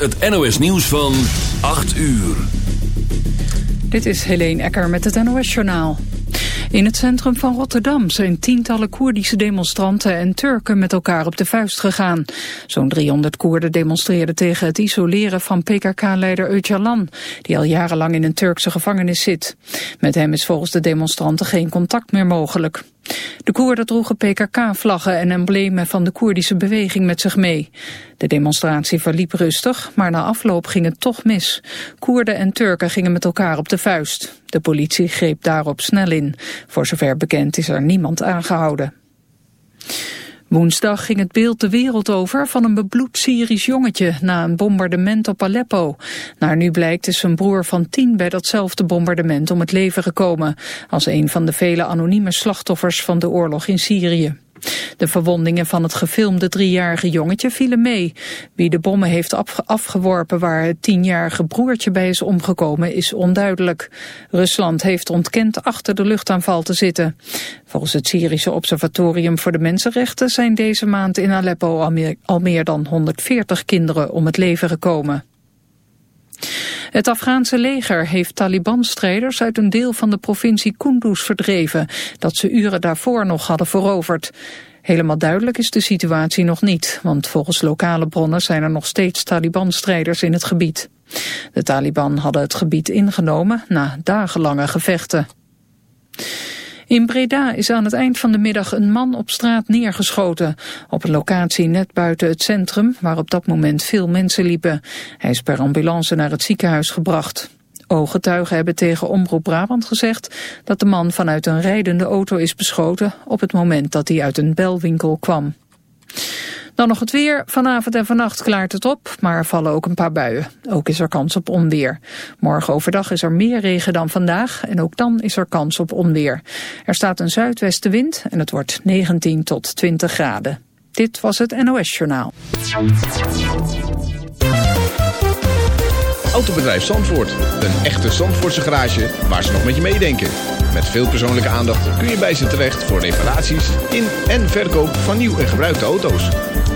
het NOS nieuws van 8 uur. Dit is Helene Ecker met het NOS-journaal. In het centrum van Rotterdam zijn tientallen Koerdische demonstranten en Turken met elkaar op de vuist gegaan. Zo'n 300 Koerden demonstreerden tegen het isoleren van PKK-leider Öcalan, die al jarenlang in een Turkse gevangenis zit. Met hem is volgens de demonstranten geen contact meer mogelijk. De Koerden droegen PKK-vlaggen en emblemen van de Koerdische beweging met zich mee. De demonstratie verliep rustig, maar na afloop ging het toch mis. Koerden en Turken gingen met elkaar op de vuist. De politie greep daarop snel in. Voor zover bekend is er niemand aangehouden. Woensdag ging het beeld de wereld over van een bebloed Syrisch jongetje na een bombardement op Aleppo. Naar nu blijkt is zijn broer van tien bij datzelfde bombardement om het leven gekomen, als een van de vele anonieme slachtoffers van de oorlog in Syrië. De verwondingen van het gefilmde driejarige jongetje vielen mee. Wie de bommen heeft afgeworpen waar het tienjarige broertje bij is omgekomen is onduidelijk. Rusland heeft ontkend achter de luchtaanval te zitten. Volgens het Syrische Observatorium voor de Mensenrechten zijn deze maand in Aleppo al meer, al meer dan 140 kinderen om het leven gekomen. Het Afghaanse leger heeft Taliban-strijders uit een deel van de provincie Kunduz verdreven, dat ze uren daarvoor nog hadden veroverd. Helemaal duidelijk is de situatie nog niet, want volgens lokale bronnen zijn er nog steeds Taliban-strijders in het gebied. De Taliban hadden het gebied ingenomen na dagenlange gevechten. In Breda is aan het eind van de middag een man op straat neergeschoten. Op een locatie net buiten het centrum, waar op dat moment veel mensen liepen. Hij is per ambulance naar het ziekenhuis gebracht. Ooggetuigen hebben tegen Omroep Brabant gezegd dat de man vanuit een rijdende auto is beschoten op het moment dat hij uit een belwinkel kwam. Dan nog het weer. Vanavond en vannacht klaart het op, maar er vallen ook een paar buien. Ook is er kans op onweer. Morgen overdag is er meer regen dan vandaag en ook dan is er kans op onweer. Er staat een zuidwestenwind en het wordt 19 tot 20 graden. Dit was het NOS Journaal. Autobedrijf Zandvoort. Een echte Zandvoortse garage waar ze nog met je meedenken. Met veel persoonlijke aandacht kun je bij ze terecht voor reparaties in en verkoop van nieuw en gebruikte auto's.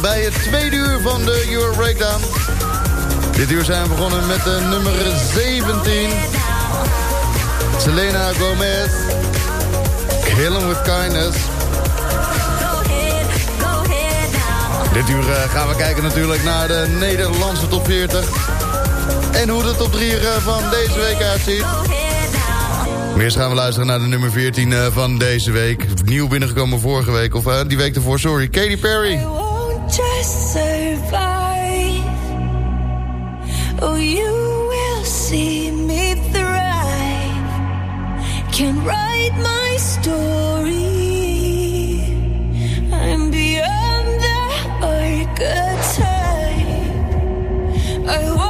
bij het tweede uur van de Euro Breakdown. Dit uur zijn we begonnen met de nummer 17. Selena Gomez. Kill him With Kindness. Dit uur eh, gaan we kijken natuurlijk naar de Nederlandse top 40. En hoe de top 3 eh, van deze week uitziet. Eerst gaan we luisteren naar de nummer 14 eh, van deze week. Nieuw binnengekomen vorige week, of die week ervoor, sorry. Katy Perry. just survive. Oh, you will see me thrive. Can write my story. I'm beyond the archetype. I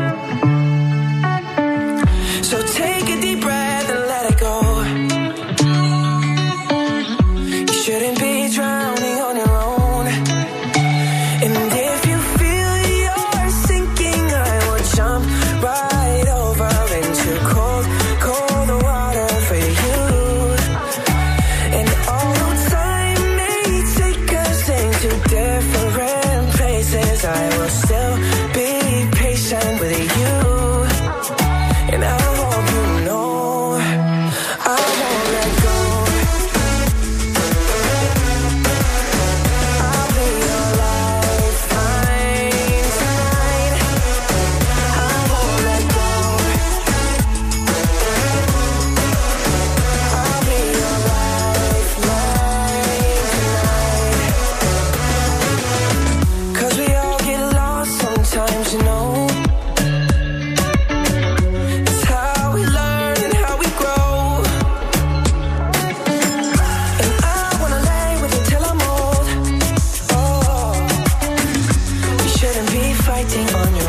waiting on you.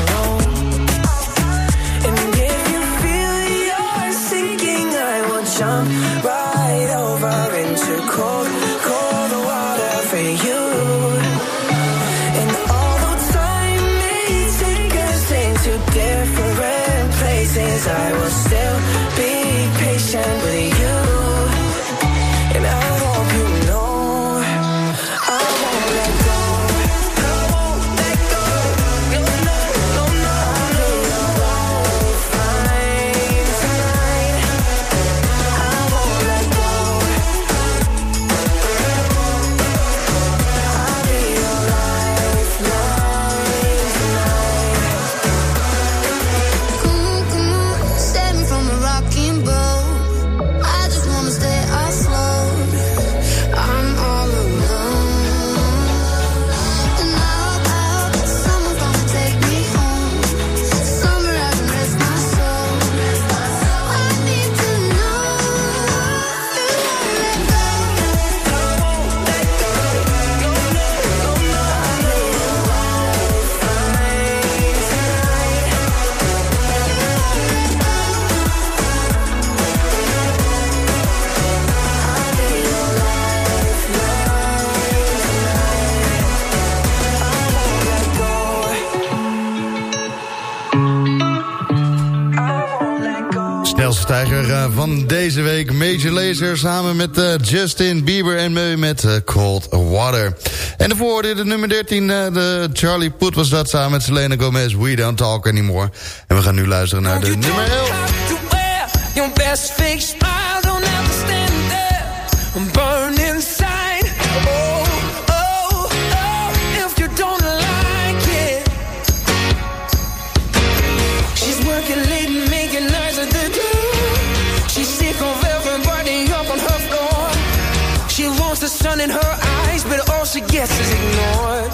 Samen met uh, Justin Bieber en Meu met uh, Cold Water. En daarvoor hoorde de nummer 13, de Charlie Puth was dat samen met Selena Gomez. We Don't Talk Anymore. En we gaan nu luisteren naar de nummer 11. She is ignored.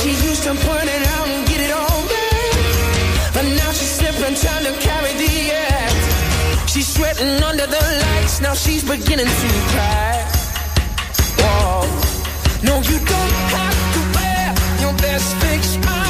She used to point it out and get it all back, but now she's slipping, trying to carry the act. She's sweating under the lights, now she's beginning to cry. Whoa, no, you don't have to wear your best fake smile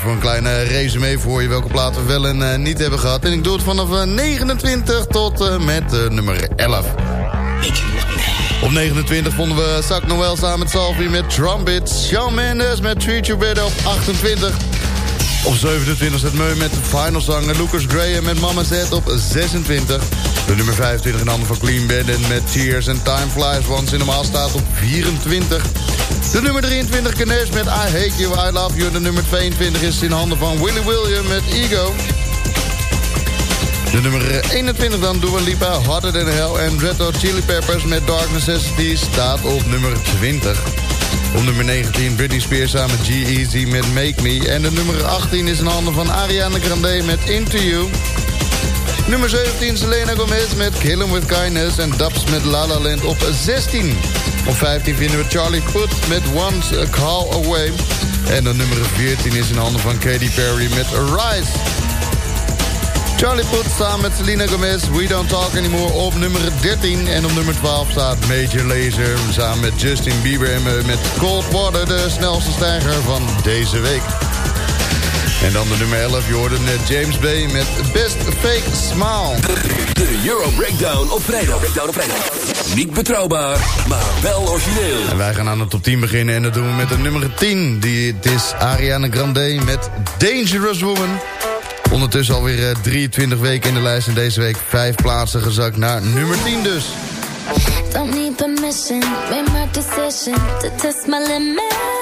voor een kleine resume voor je welke platen we wel en uh, niet hebben gehad. En ik doe het vanaf uh, 29 tot uh, met nummer 11. Op 29 vonden we Zak Noel samen met Salvi met Trumpets. Shawn Mendes met Treat You op 28. Op 27 zit Meu met de final zanger Lucas Graham met Mama Z op 26. De nummer 25 in handen van Clean Bandit met Tears and Time Flies Once in normaal staat op 24. De nummer 23 Canes met I Hate You, I Love You. De nummer 22 is in handen van Willy William met Ego. De nummer 21 dan Dua Lipa, Harder Than Hell. En Red Hot Chili Peppers met Dark Necessity staat op nummer 20. Op nummer 19 Britney Spears samen G-Eazy met Make Me. En de nummer 18 is in handen van Ariana Grande met Into You. Nummer 17 Selena Gomez met Kill 'Em With Kindness. En Dubs met La La Land op 16. Op 15 vinden we Charlie Puth met Once a Call Away. En de nummer 14 is in handen van Katy Perry met Rise. Charlie Puth samen met Selena Gomez, We Don't Talk Anymore op nummer 13. En op nummer 12 staat Major Lazer samen met Justin Bieber en met Cold Water, de snelste stijger van deze week. En dan de nummer 11, je hoorde net James Bay met Best Fake Smile. De Euro Breakdown op vrijdag. Breakdown op vrijdag. Niet betrouwbaar, maar wel origineel. En wij gaan aan de top 10 beginnen en dat doen we met de nummer 10. Die, het is Ariana Grande met Dangerous Woman. Ondertussen alweer eh, 23 weken in de lijst en deze week 5 plaatsen gezakt naar nummer 10 dus. Don't need permission, made my decision to test my limits.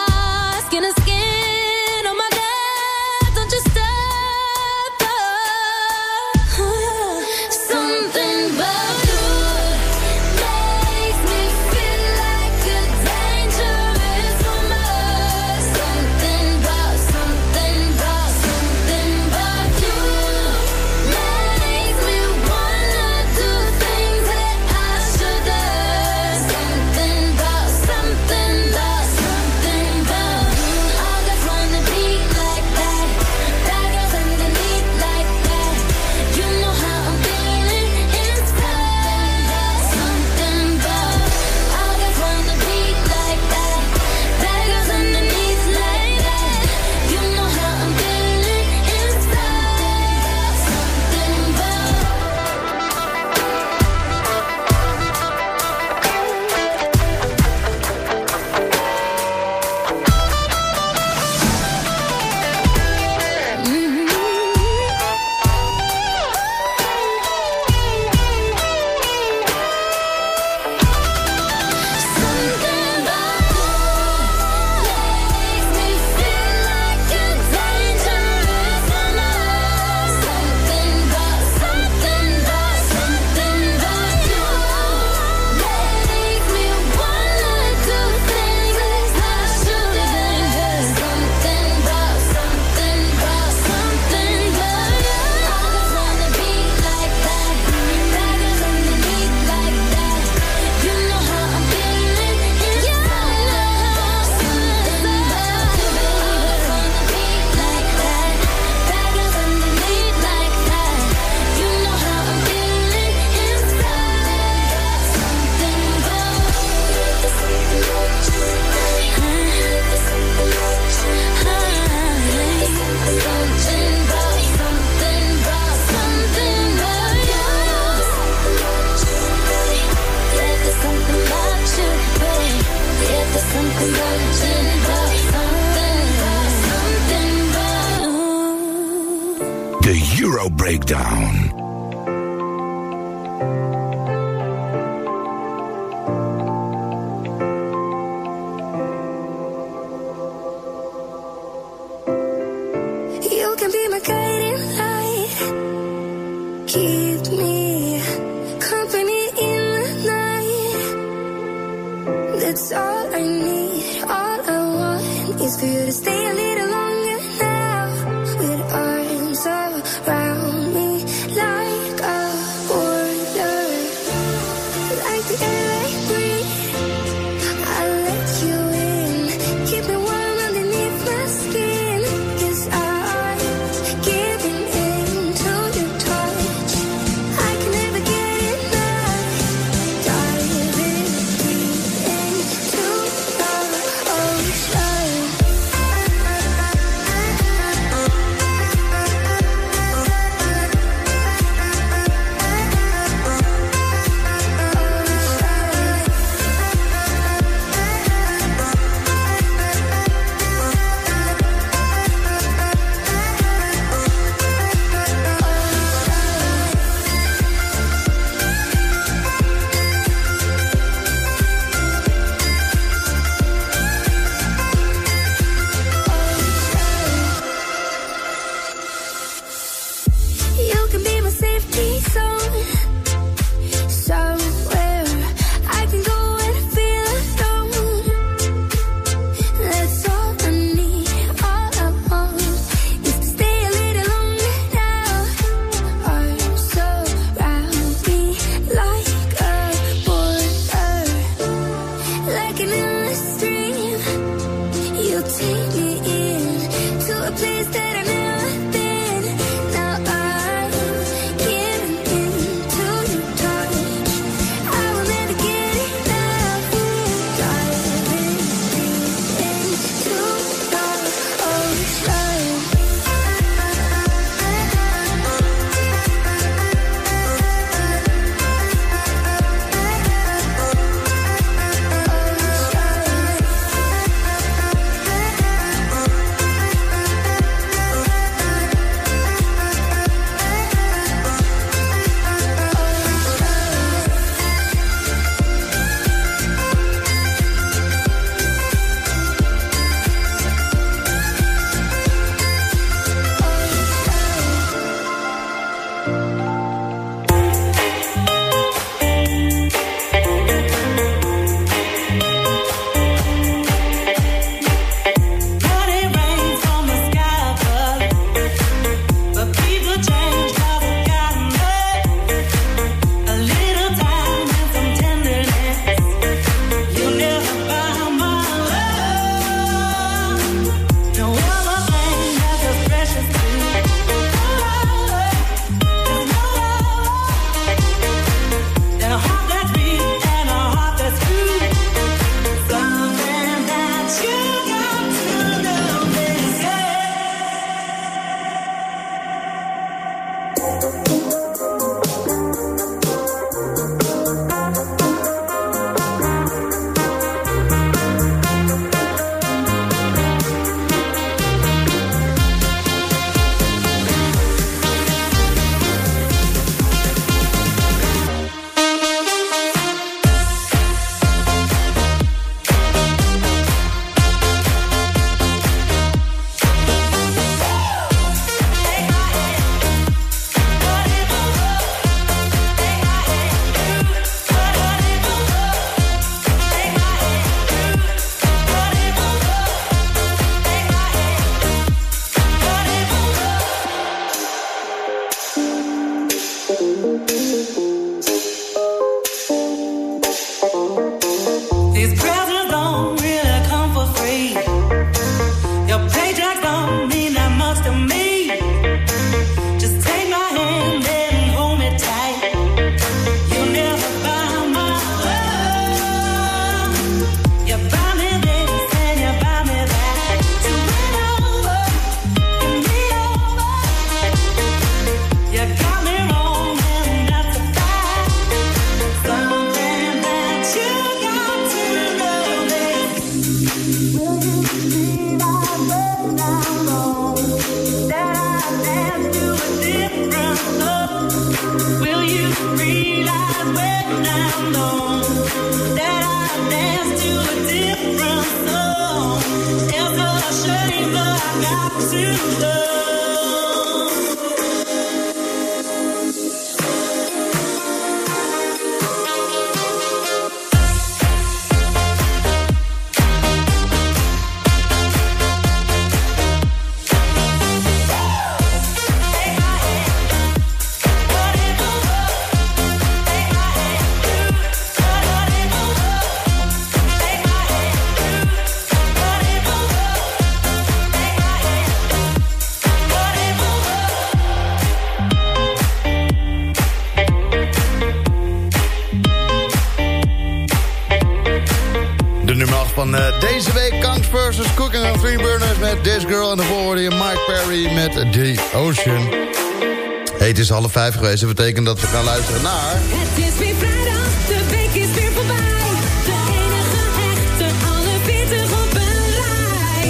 5 geweest. Dat betekent dat we gaan luisteren naar... Het is weer vrijdag, de week is weer voorbij. De enige echte, alle 40 op een rij.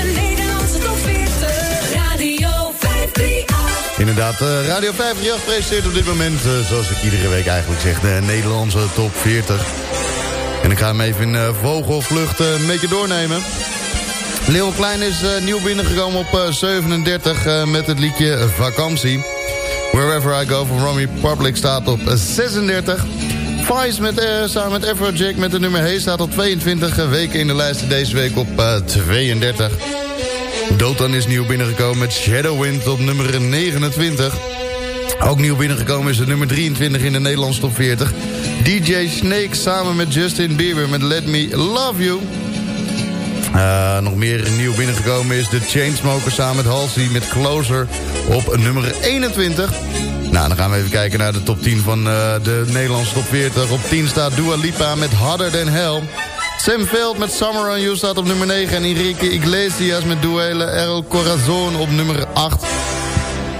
En de Nederlandse top 40, Radio 538. Inderdaad, eh, Radio 538 presenteert op dit moment... Eh, zoals ik iedere week eigenlijk zeg, de Nederlandse top 40. En ik ga hem even in eh, vogelvlucht een beetje doornemen... Leeuw Klein is eh, nieuw binnengekomen op eh, 37 eh, met het liedje Vakantie. Wherever I Go van Romy Public staat op eh, 36. Vice met, eh, samen met Afrojack met de nummer Hey staat op 22 eh, weken in de lijst. Deze week op eh, 32. Dotan is nieuw binnengekomen met Shadowwind op nummer 29. Ook nieuw binnengekomen is de nummer 23 in de Nederlandse top 40. DJ Snake samen met Justin Bieber met Let Me Love You. Eh, nog meer nieuw binnengekomen is de Chainsmokers samen met Halsey met Closer op nummer 21. Nou, dan gaan we even kijken naar de top 10 van eh, de Nederlandse top 40. Op 10 staat Dua Lipa met Harder Than Hell. Sam Veld met Summer on You staat op nummer 9. En Enrique Iglesias met Duele El Corazon op nummer 8.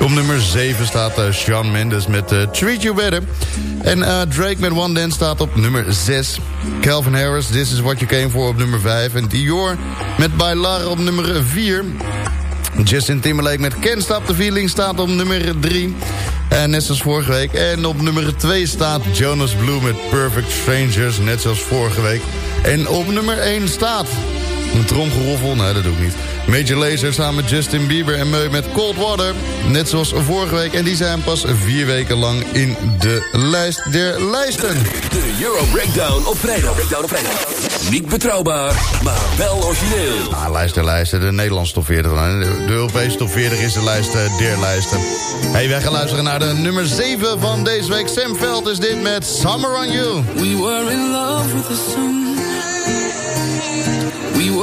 Op nummer 7 staat uh, Shawn Mendes met uh, Treat You Better. En uh, Drake met One Dance staat op nummer 6. Calvin Harris, This Is What You Came For op nummer 5. En Dior met Bailar op nummer 4. Justin Timberlake met Can't Stop The Feeling staat op nummer 3. En net zoals vorige week. En op nummer 2 staat Jonas Blue met Perfect Strangers. Net zoals vorige week. En op nummer 1 staat... Een tromgeroffel? Nee, dat doe ik niet. Major Lazer samen met Justin Bieber en Meu met Cold Water. Net zoals vorige week. En die zijn pas vier weken lang in de lijst der lijsten. De Euro Breakdown op vrijdag. Breakdown op vrijdag. Niet betrouwbaar, maar wel origineel. Ah, lijst der lijsten, de Nederlandse top 40. De Europese top 40 is de lijst eh, der lijsten. Hey, wij gaan luisteren naar de nummer 7 van deze week. Sam Veld is dit met Summer on You. We were in love with the sun.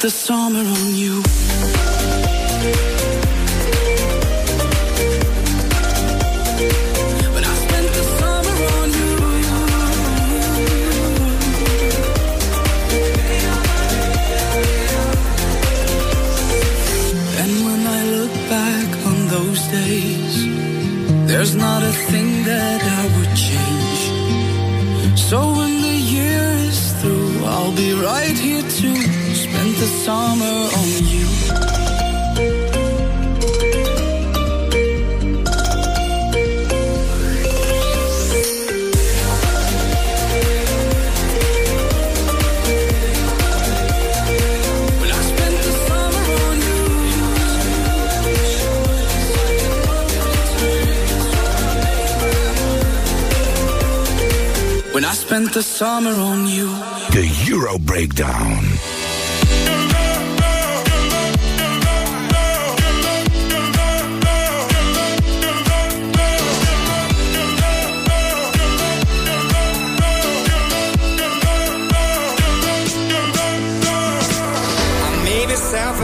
The summer on you. summer on you. When I spent the summer on you. The Euro Breakdown.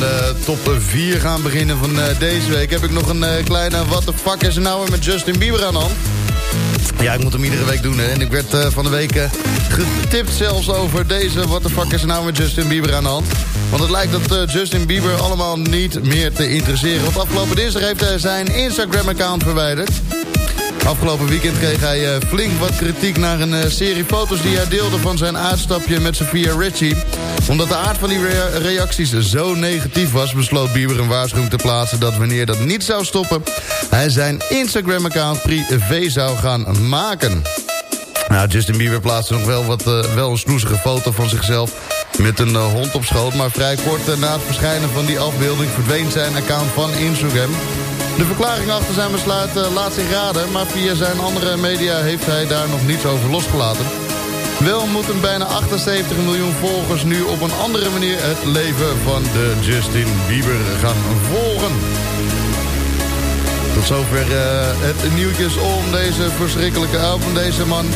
de top 4 gaan beginnen van eh, deze week... heb ik nog een eh, kleine what the fuck is er nou weer met Justin Bieber aan de hand. Ja, ik moet hem iedere week doen. Hè. En ik werd eh, van de week eh, getipt zelfs over deze... what the fuck is er nou met Justin Bieber aan de hand. Want het lijkt dat eh, Justin Bieber allemaal niet meer te interesseren. Want afgelopen dinsdag heeft hij zijn Instagram-account verwijderd. Afgelopen weekend kreeg hij eh, flink wat kritiek naar een eh, serie foto's die hij deelde van zijn uitstapje met Sophia Richie. Omdat de aard van die rea- reacties zo negatief was, besloot Bieber een waarschuwing te plaatsen dat wanneer dat niet zou stoppen, hij zijn Instagram-account privé zou gaan maken. Nou, Justin Bieber plaatste nog wel, wat, eh, wel een snoezige foto van zichzelf met een hond op schoot. Maar vrij kort na het verschijnen van die afbeelding verdween zijn account van Instagram. De verklaring achter zijn besluit eh, laat zich raden, maar via zijn andere media heeft hij daar nog niets over losgelaten. Wel moeten bijna 78 miljoen volgers nu op een andere manier het leven van de Justin Bieber gaan volgen. Tot zover eh, het nieuwtjes om deze verschrikkelijke album, deze man.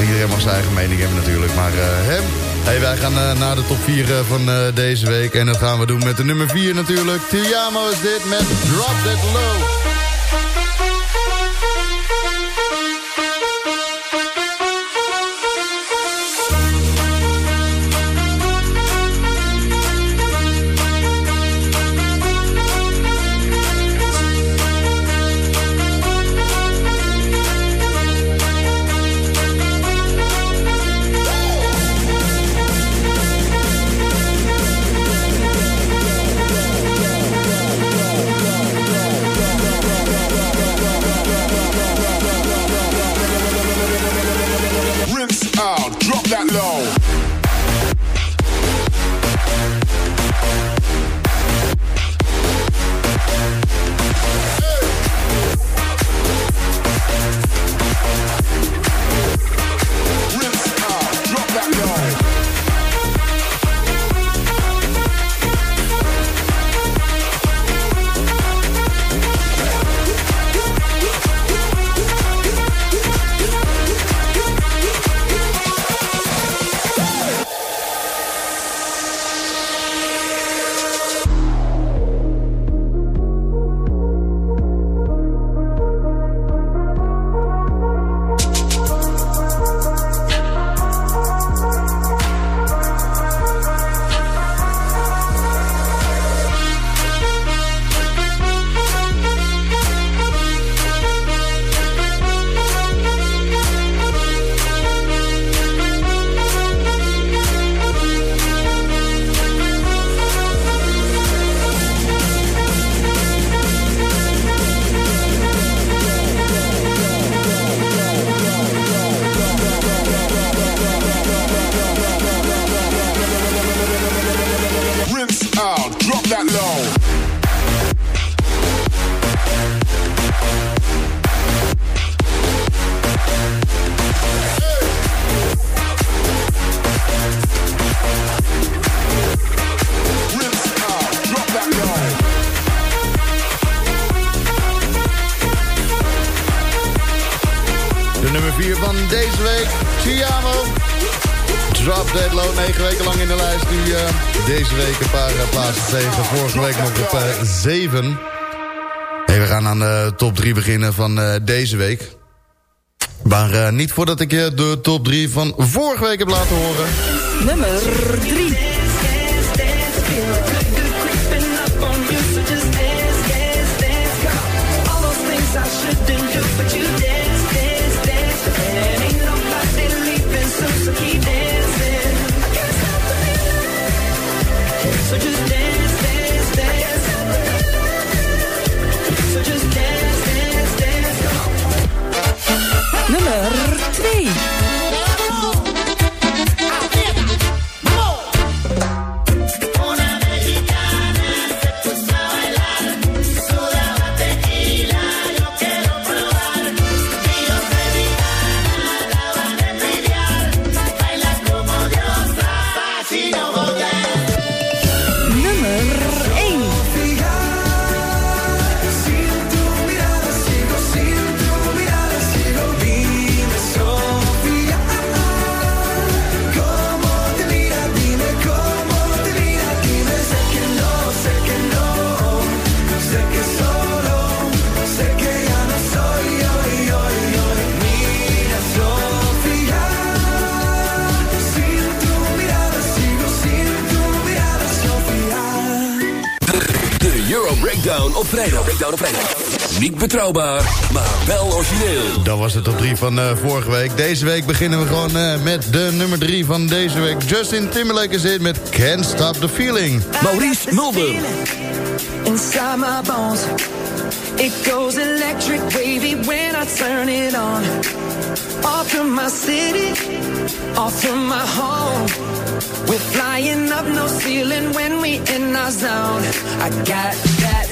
Iedereen mag zijn eigen mening hebben natuurlijk, maar eh, hem. Hey, wij gaan eh, naar de top 4 eh, van eh, deze week. En dat gaan we doen met de nummer 4 natuurlijk. Tiamo is dit met Drop That Low. Eh. Vorige week nog op 7. Hey, we gaan aan de top 3 beginnen van eh, deze week. Maar eh, niet voordat ik je de top 3 van vorige week heb laten horen. Nummer 3. Vrijdag. Niet betrouwbaar, maar wel origineel. Dat was de top 3 van eh, vorige week. Deze week beginnen we gewoon eh, met de nummer 3 van deze week. Justin Timberlake is in met Can't Stop the Feeling. Maurice Mulder. inside my bones. It goes electric wavy when I turn it on. Off from my city, off from my home. We're flying up no ceiling when we in our zone. I got that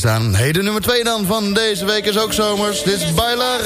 gestaan. Heden nummer 2 dan van deze week is ook zomers. Dit is Bailar.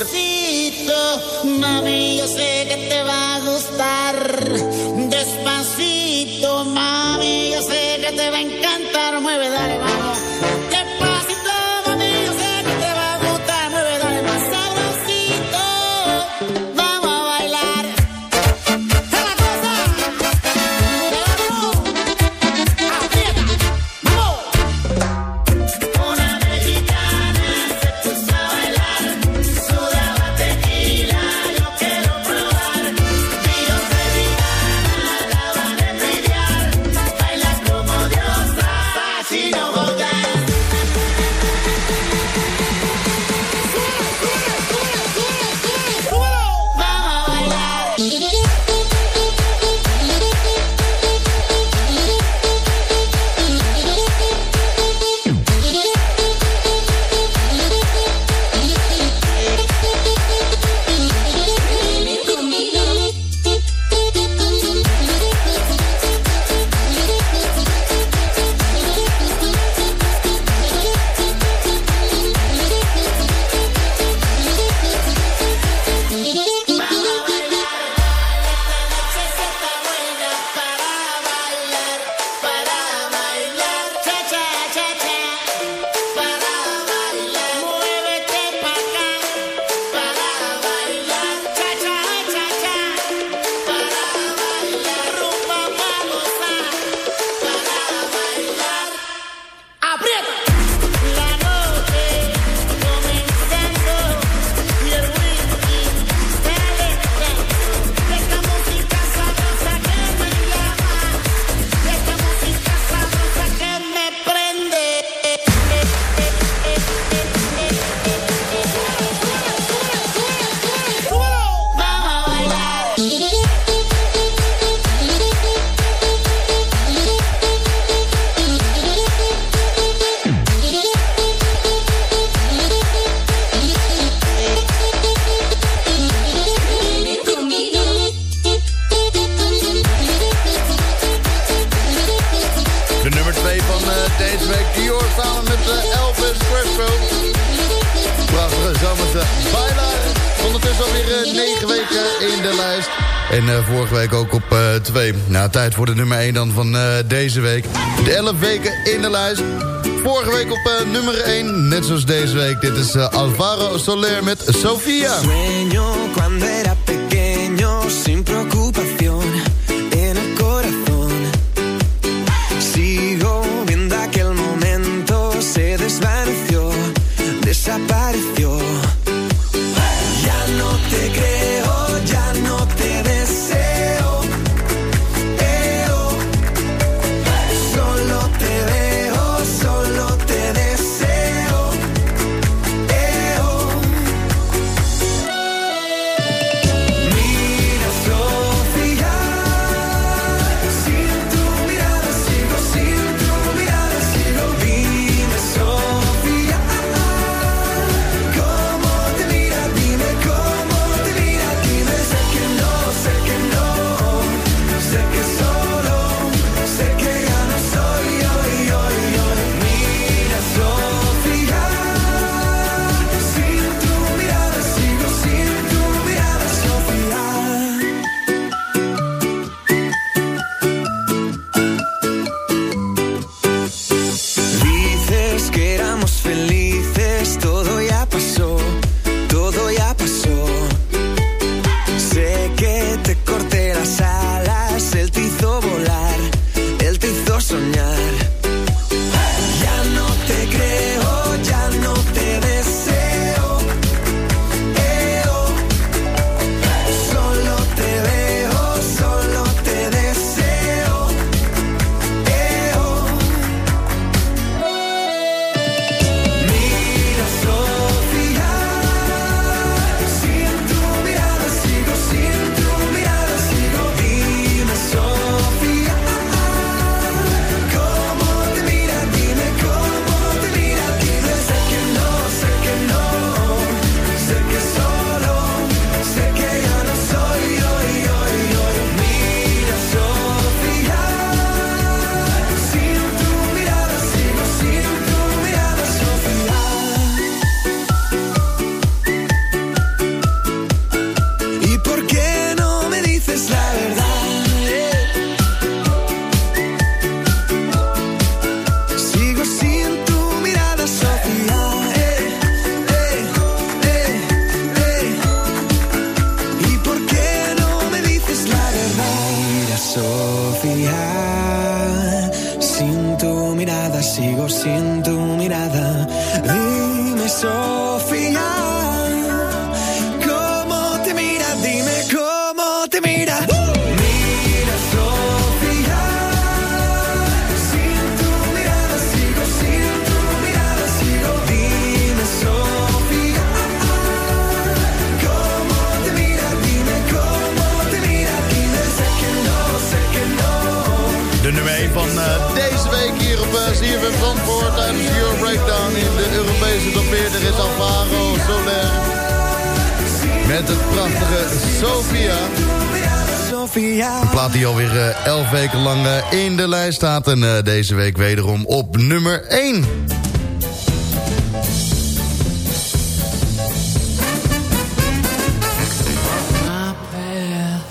tijd voor de nummer 1 dan van uh, deze week. De 11 weken in de lijst. Vorige week op eh, nummer 1, net zoals deze week. Dit is eh, Alvaro Soler met Sofia. Plaat die alweer eh, 11 weken lang eh, in de lijst staat. En eh, deze week wederom op nummer 1. my path.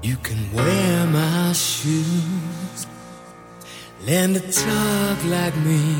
You can wear my shoes, learn to talk like me,